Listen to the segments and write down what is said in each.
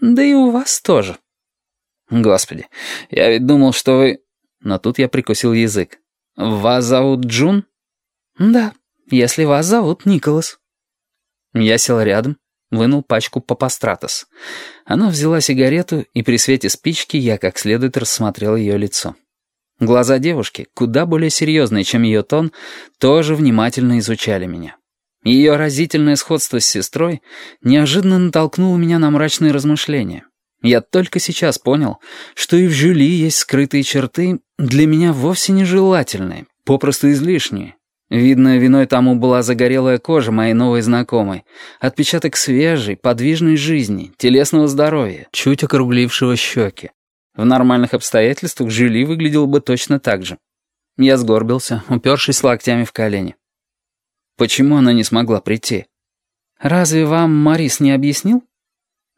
Да и у вас тоже. Господи, я ведь думал, что вы... Но тут я прикусил язык. Вас зовут Джун? Да, если вас зовут Николас. Я сел рядом, вынул пачку Папастратос. Она взяла сигарету, и при свете спички я как следует рассмотрел ее лицо. Глаза девушки, куда более серьезные, чем ее тон, тоже внимательно изучали меня. Ее разительное сходство с сестрой неожиданно натолкнуло меня на мрачные размышления. Я только сейчас понял, что и в Жюли есть скрытые черты, для меня вовсе нежелательные, попросту излишние. Видно, виной тому была загорелая кожа моей новой знакомой, отпечаток свежей, подвижной жизни, телесного здоровья, чуть округлившего щеки. В нормальных обстоятельствах Жюли выглядел бы точно так же. Я сгорбился, упершись локтями в колени. Почему она не смогла прийти? «Разве вам Марис не объяснил?»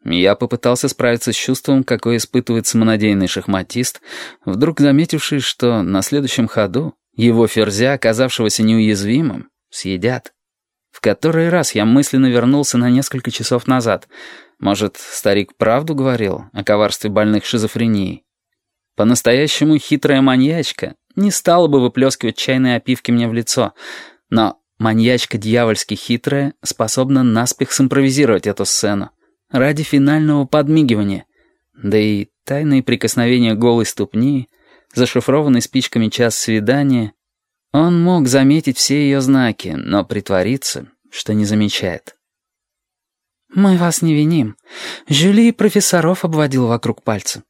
Я попытался справиться с чувством, какое испытывает самонадеянный шахматист, вдруг заметивший, что на следующем ходу его ферзя, оказавшегося неуязвимым, съедят. В который раз я мысленно вернулся на несколько часов назад. Может, старик правду говорил о коварстве больных шизофренией? По-настоящему хитрая маньячка не стала бы выплескивать чайные опивки мне в лицо, но Маньячка дьявольски хитрая, способна наспех симпровизировать эту сцену. Ради финального подмигивания. Да и тайные прикосновения голой ступни, зашифрованный спичками час свидания. Он мог заметить все ее знаки, но притвориться, что не замечает. «Мы вас не виним. Жюли профессоров обводил вокруг пальца».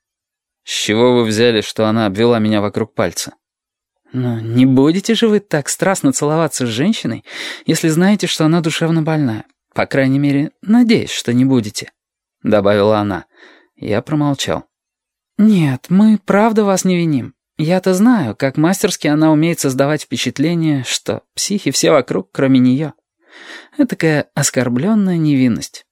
«С чего вы взяли, что она обвела меня вокруг пальца?» Но не будете же вы так страстно целоваться с женщиной, если знаете, что она душевно больная. По крайней мере, надеюсь, что не будете», — добавила она. Я промолчал. «Нет, мы правда вас не виним. Я-то знаю, как мастерски она умеет создавать впечатление, что психи все вокруг, кроме нее. Этакая оскорбленная невинность».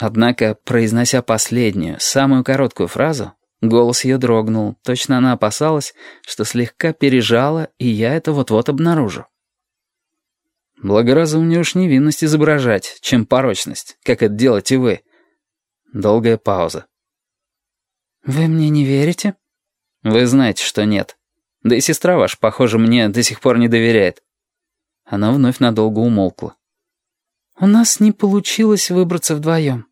Однако, произнося последнюю, самую короткую фразу, Голос ее дрогнул. Точно она опасалась, что слегка пережала, и я это вот-вот обнаружу. Благоразумнее уж невинность изображать, чем порочность, как это делаете вы. Долгая пауза. «Вы мне не верите?» «Вы знаете, что нет. Да и сестра ваша, похоже, мне до сих пор не доверяет». Она вновь надолго умолкла. «У нас не получилось выбраться вдвоем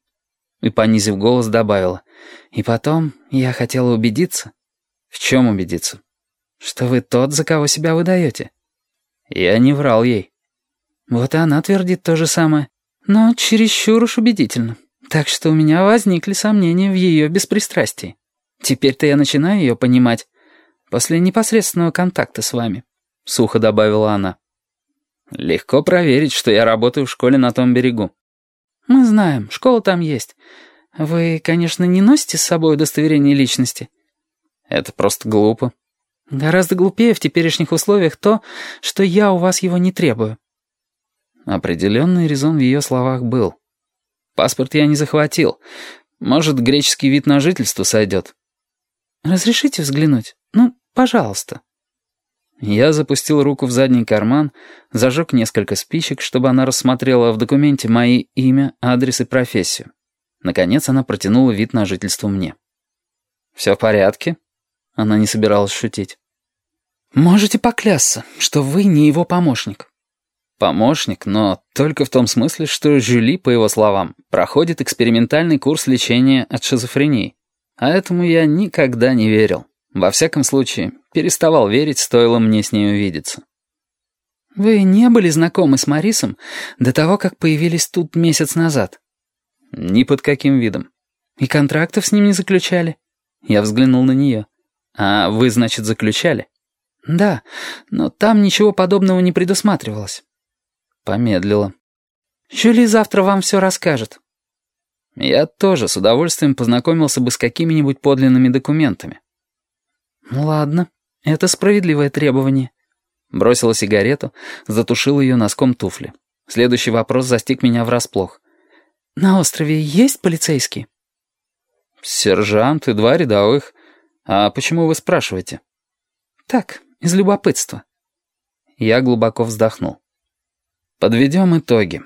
и, понизив голос, добавила. «И потом я хотела убедиться». «В чем убедиться?» «Что вы тот, за кого себя выдаете». Я не врал ей. Вот и она твердит то же самое, но чересчур уж убедительно. Так что у меня возникли сомнения в ее беспристрастии. Теперь-то я начинаю ее понимать. После непосредственного контакта с вами», — сухо добавила она. «Легко проверить, что я работаю в школе на том берегу. «Мы знаем, школа там есть. Вы, конечно, не носите с собой удостоверение личности?» «Это просто глупо». «Гораздо глупее в теперешних условиях то, что я у вас его не требую». Определенный резон в ее словах был. «Паспорт я не захватил. Может, греческий вид на жительство сойдет?» «Разрешите взглянуть? Ну, пожалуйста». Я запустил руку в задний карман, зажег несколько спичек, чтобы она рассмотрела в документе мои имя, адрес и профессию. Наконец она протянула вид на жительство мне. «Все в порядке?» Она не собиралась шутить. «Можете поклясться, что вы не его помощник». «Помощник, но только в том смысле, что Жюли, по его словам, проходит экспериментальный курс лечения от шизофрении. А этому я никогда не верил». Во всяком случае, переставал верить, стоило мне с ней увидеться. «Вы не были знакомы с Марисом до того, как появились тут месяц назад?» «Ни под каким видом». «И контрактов с ним не заключали?» Я взглянул на нее. «А вы, значит, заключали?» «Да, но там ничего подобного не предусматривалось». Помедлила. «Жюли завтра вам все расскажет». Я тоже с удовольствием познакомился бы с какими-нибудь подлинными документами. «Ладно, это справедливое требование». Бросила сигарету, затушила ее носком туфли. Следующий вопрос застиг меня врасплох. «На острове есть полицейские?» «Сержант и два рядовых. А почему вы спрашиваете?» «Так, из любопытства». Я глубоко вздохнул. «Подведем итоги.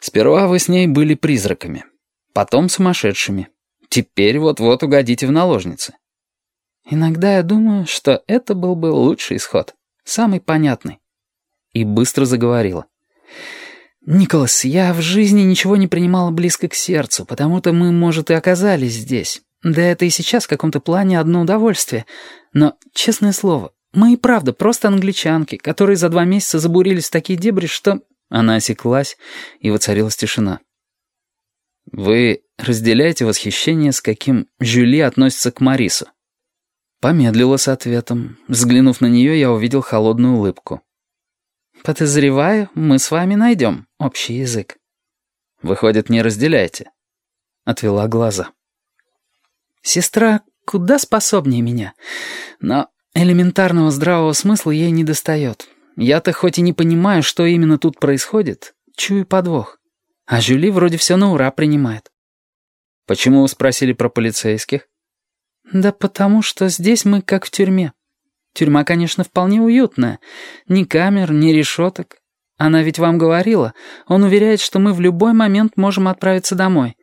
Сперва вы с ней были призраками. Потом сумасшедшими. Теперь вот-вот угодите в наложницы. Иногда я думаю, что это был бы лучший исход. Самый понятный. И быстро заговорила. «Николас, я в жизни ничего не принимала близко к сердцу, потому-то мы, может, и оказались здесь. Да это и сейчас в каком-то плане одно удовольствие. Но, честное слово, мы и правда просто англичанки, которые за два месяца забурились в такие дебри, что...» Она осеклась, и воцарилась тишина. «Вы разделяете восхищение, с каким Жюли относится к Марису?» Помедлила с ответом. Взглянув на нее, я увидел холодную улыбку. «Подозреваю, мы с вами найдем общий язык». «Выходит, не разделяете?» Отвела глаза. «Сестра куда способнее меня, но элементарного здравого смысла ей не достает. Я-то хоть и не понимаю, что именно тут происходит, чую подвох. А Жюли вроде все на ура принимает». «Почему вы спросили про полицейских?» «Да потому что здесь мы как в тюрьме. Тюрьма, конечно, вполне уютная. Ни камер, ни решеток. Она ведь вам говорила. Он уверяет, что мы в любой момент можем отправиться домой.